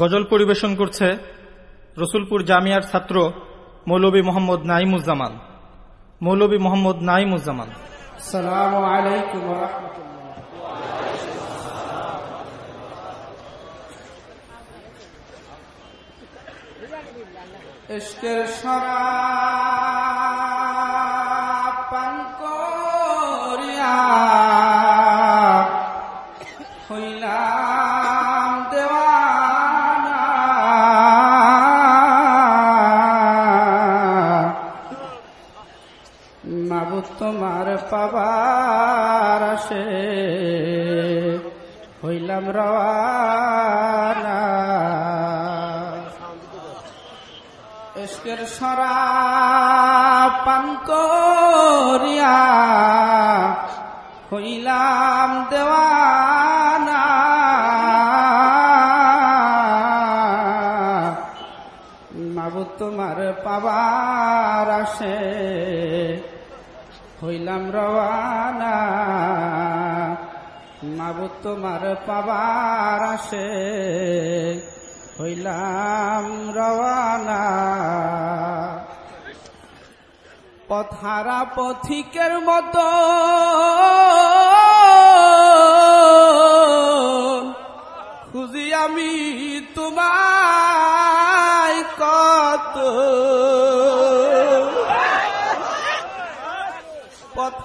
গজল পরিবেশন করছে রসুলপুর জামিয়ার ছাত্র মৌলবী মোহাম্মদ নাইমুজ্জামান। মৌলবী মোহাম্মদ নাইমুজ্জামান। আসসালামু আলাইকুম সরা আসে হইলাম রওয়ানা। এসকের সরা পান করিয়া হইলাম দেওয়ানা। মাবুদ তোমার পাবার আসে। হইলাম রওয়ানা। মাবুদ তোমার পাবার আসে। হইলাম রওয়ানা। পথারা পথিকের মতো। খুঁজি আমি তোমায় কত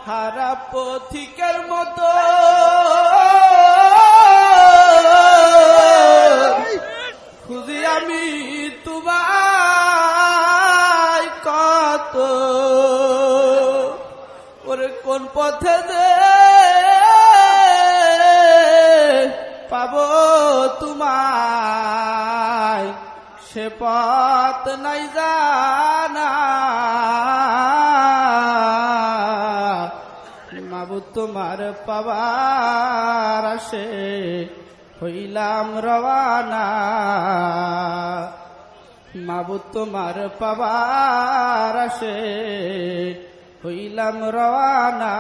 পথারা পথিকের মতো। খুঁজি আমি তোমায় কত। ওরে কোন পথে দে পাব তোমায়? সে পথ নাই জানা। তোমার পাবার আসে, হইলাম রওয়ানা। মাবু তোমার পাবার আসে, হইলাম রওয়ানা।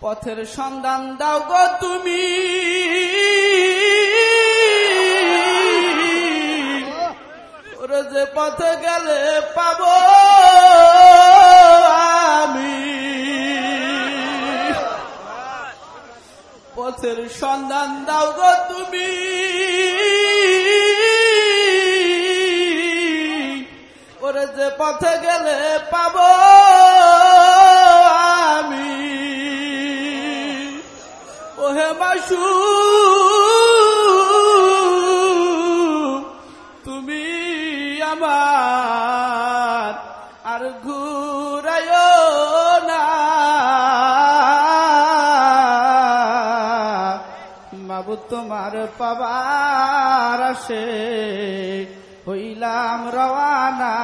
পথের সন্ধান দাও গো তুমি। ওরে যে পথে গেলে পাব পথের সন্ধান দাও গো তুমি। ওরে যে পথে গেলে পাব আমি। ওহে মাসু বাবু তোমার পাবার আসে। হইলাম রওয়ানা,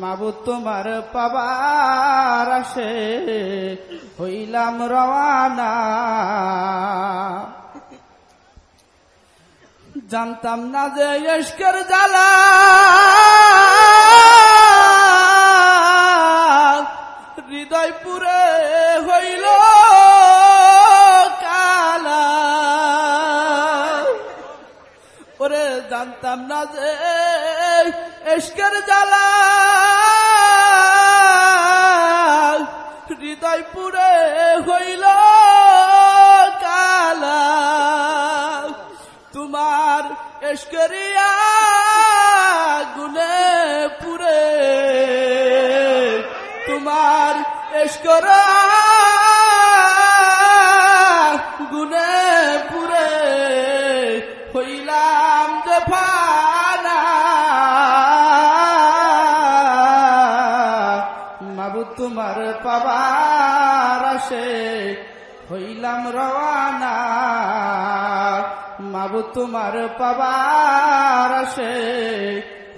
মাবু তোমার পাবার আসে। হইলাম রওয়ানা। জানতাম না যে এসকের জ্বালা। হৃদয় পুরে হইল। জানতাম না যে এসকের জ্বালা হৃদয় পুরে হইল কালা তোমার এসকরিয়া গুনে পুরে তোমার এসকর গুনে পুরে হইলাম যে ফানা। তোমার পাবার আসে, হইলাম রওয়ানা। মাবু তোমার পাবার আসে,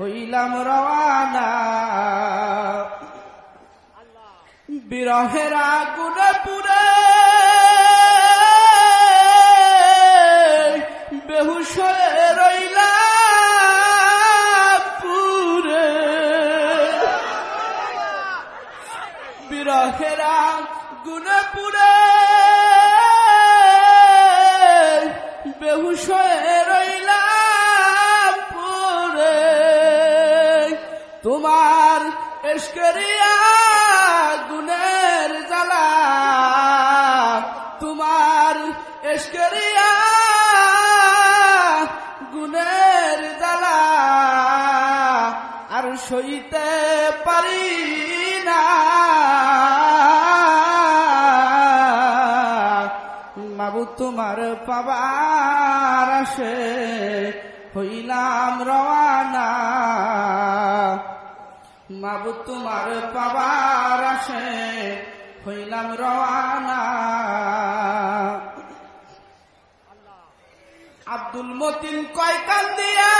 হইলাম রওয়ানা। বিরহের আগুনে পুরে হুশয়ে রইলাম পুরে। বিরহেরা গুণে পুরে। বেহুশ হয়ে রইলাম তোমার এসকেরিয়া গুণের জ্বালা। তোমার এসকেরিয়া সইতে পারি না। বাবু, তোমার পাবার আসে, হইলাম রওয়ানা। মাবু তোমার পাবার আসে, হইলাম রওয়ানা। আব্দুল মতিন কয় কান্দিয়া এসকের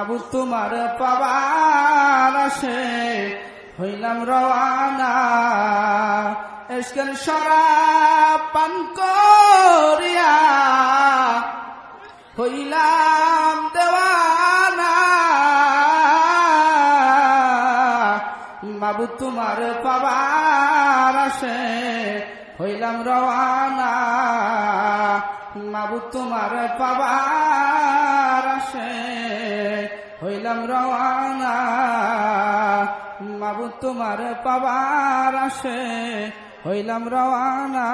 বাবু তোমার পাবার আসে, হইলাম রওয়ানা। এসকেন সরা পান করিয়া হইলাম দেওয়ানা। বাবু তোমার পাবার আসে, হইলাম রওয়ানা। বাবু তোমার পাবার হইলাম রওয়ানা। মাবু তোমার পাবার আসে হইলাম রওয়ানা।